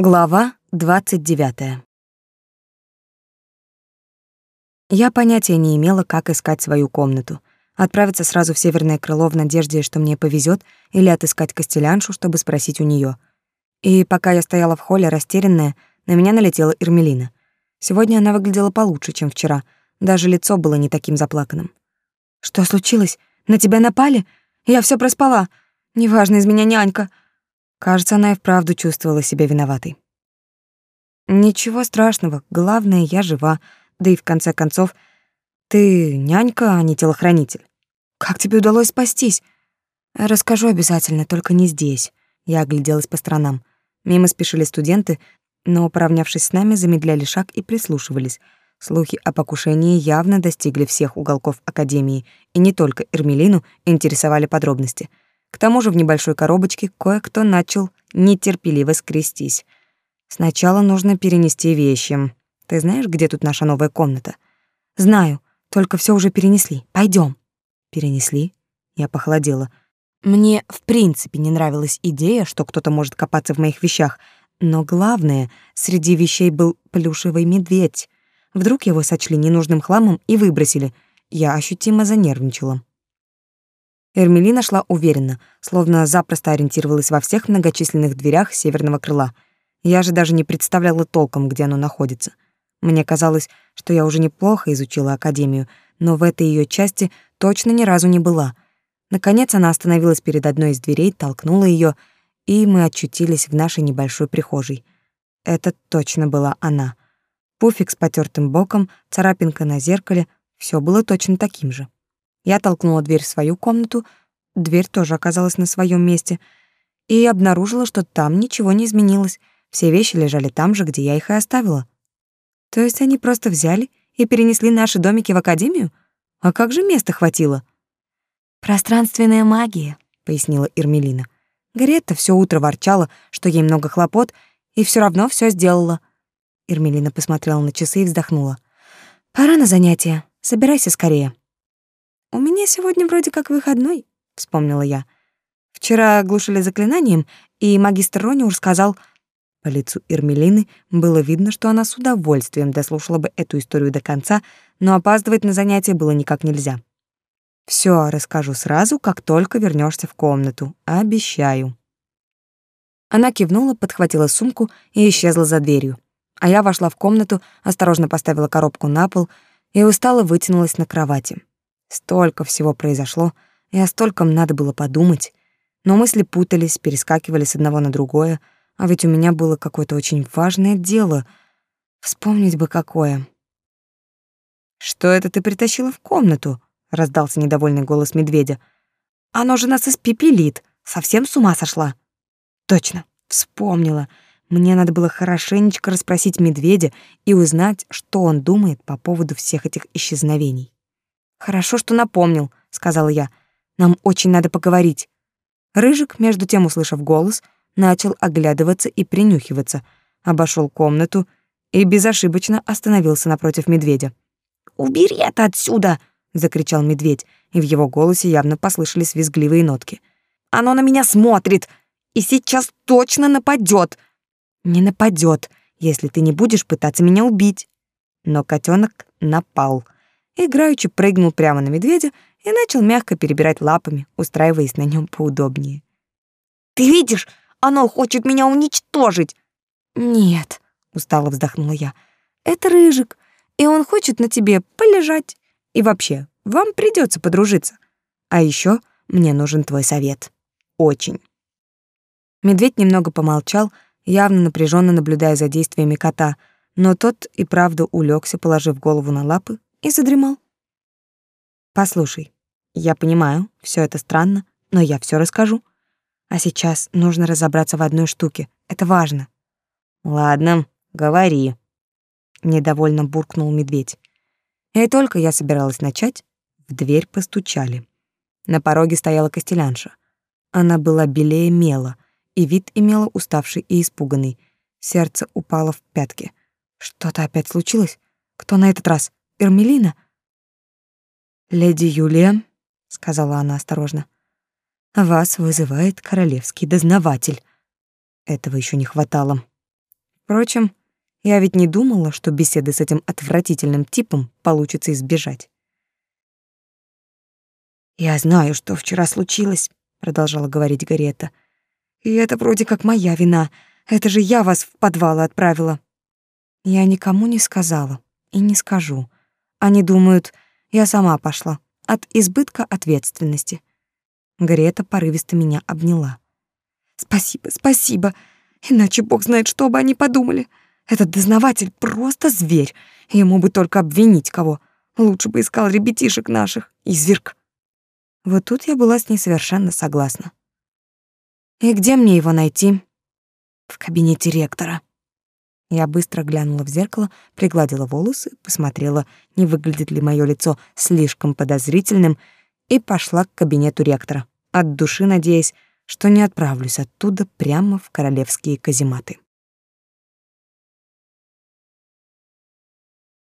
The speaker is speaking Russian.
Глава 29. Я понятия не имела, как искать свою комнату. Отправиться сразу в северное крыло в надежде, что мне повезет, или отыскать Костеляншу, чтобы спросить у нее. И пока я стояла в холле растерянная, на меня налетела Эрмелина. Сегодня она выглядела получше, чем вчера. Даже лицо было не таким заплаканным. «Что случилось? На тебя напали? Я все проспала. Неважно, из меня нянька. Кажется, она и вправду чувствовала себя виноватой. Ничего страшного, главное, я жива. Да и в конце концов, ты нянька, а не телохранитель. Как тебе удалось спастись? Расскажу обязательно, только не здесь. Я огляделась по сторонам. Мимо спешили студенты, но, поравнявшись с нами, замедляли шаг и прислушивались. Слухи о покушении явно достигли всех уголков академии, и не только Эрмелину интересовали подробности — к тому же в небольшой коробочке кое-кто начал нетерпеливо скрестись. Сначала нужно перенести вещи. Ты знаешь, где тут наша новая комната? Знаю, только все уже перенесли. Пойдем. Перенесли? Я похолодела. Мне в принципе не нравилась идея, что кто-то может копаться в моих вещах, но главное, среди вещей был плюшевый медведь. Вдруг его сочли ненужным хламом и выбросили. Я ощутимо занервничала. Эрмелина шла уверенно, словно запросто ориентировалась во всех многочисленных дверях северного крыла. Я же даже не представляла толком, где оно находится. Мне казалось, что я уже неплохо изучила академию, но в этой ее части точно ни разу не была. Наконец она остановилась перед одной из дверей, толкнула ее, и мы очутились в нашей небольшой прихожей. Это точно была она. Пуфик с потертым боком, царапинка на зеркале — все было точно таким же. Я толкнула дверь в свою комнату, дверь тоже оказалась на своем месте, и обнаружила, что там ничего не изменилось. Все вещи лежали там же, где я их и оставила. То есть они просто взяли и перенесли наши домики в академию? А как же места хватило? Пространственная магия, пояснила Ирмелина. Гаретта все утро ворчала, что ей много хлопот, и все равно все сделала. Ирмелина посмотрела на часы и вздохнула. Пора на занятия. Собирайся скорее. «У меня сегодня вроде как выходной», — вспомнила я. «Вчера оглушили заклинанием, и магистр Рониур сказал...» По лицу Ирмелины было видно, что она с удовольствием дослушала бы эту историю до конца, но опаздывать на занятие было никак нельзя. Все расскажу сразу, как только вернешься в комнату, обещаю». Она кивнула, подхватила сумку и исчезла за дверью. А я вошла в комнату, осторожно поставила коробку на пол и устало вытянулась на кровати. Столько всего произошло, и о стольком надо было подумать. Но мысли путались, перескакивали с одного на другое, а ведь у меня было какое-то очень важное дело. Вспомнить бы какое. «Что это ты притащила в комнату?» — раздался недовольный голос медведя. «Оно же нас испепелит, совсем с ума сошла». «Точно, вспомнила. Мне надо было хорошенечко расспросить медведя и узнать, что он думает по поводу всех этих исчезновений». Хорошо, что напомнил, сказала я. Нам очень надо поговорить. Рыжик, между тем услышав голос, начал оглядываться и принюхиваться, обошел комнату и безошибочно остановился напротив медведя. «Убери это отсюда!» — закричал медведь, и в его голосе явно послышались визгливые нотки. «Оно на меня смотрит и сейчас точно нападет!» «Не нападет, если ты не будешь пытаться меня убить!» Но котенок напал — играючи прыгнул прямо на медведя и начал мягко перебирать лапами, устраиваясь на нем поудобнее. «Ты видишь, оно хочет меня уничтожить!» «Нет», — устало вздохнула я, — «это Рыжик, и он хочет на тебе полежать. И вообще, вам придется подружиться. А еще мне нужен твой совет. Очень». Медведь немного помолчал, явно напряженно наблюдая за действиями кота, но тот и правда улегся, положив голову на лапы и задремал. Послушай, я понимаю, все это странно, но я все расскажу. А сейчас нужно разобраться в одной штуке. Это важно. Ладно, говори. Недовольно буркнул медведь. И только я собиралась начать, в дверь постучали. На пороге стояла костелянша. Она была белее мела, и вид имела уставший и испуганный. Сердце упало в пятки. Что-то опять случилось? Кто на этот раз? Эрмелина? Леди Юлия, сказала она осторожно. Вас вызывает королевский дознаватель. Этого еще не хватало. Впрочем, я ведь не думала, что беседы с этим отвратительным типом получится избежать. «Я знаю, что вчера случилось», — продолжала говорить Гарета. «И это вроде как моя вина. Это же я вас в подвал отправила». Я никому не сказала и не скажу. Они думают, я сама пошла от избытка ответственности. Грета порывисто меня обняла. «Спасибо, спасибо. Иначе бог знает, что бы они подумали. Этот дознаватель просто зверь. Ему бы только обвинить кого. Лучше бы искал ребятишек наших, изверг». Вот тут я была с ней совершенно согласна. «И где мне его найти?» «В кабинете ректора». Я быстро глянула в зеркало, пригладила волосы, посмотрела, не выглядит ли мое лицо слишком подозрительным, и пошла к кабинету ректора, от души надеясь, что не отправлюсь оттуда прямо в королевские казематы.